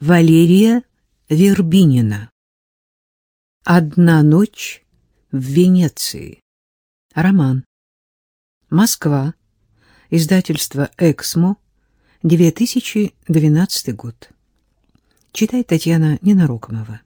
Валерия Вербинина. Одна ночь в Венеции. Роман. Москва. Издательство «Эксмо», 2012 год. Читает Татьяна Ненарокомова.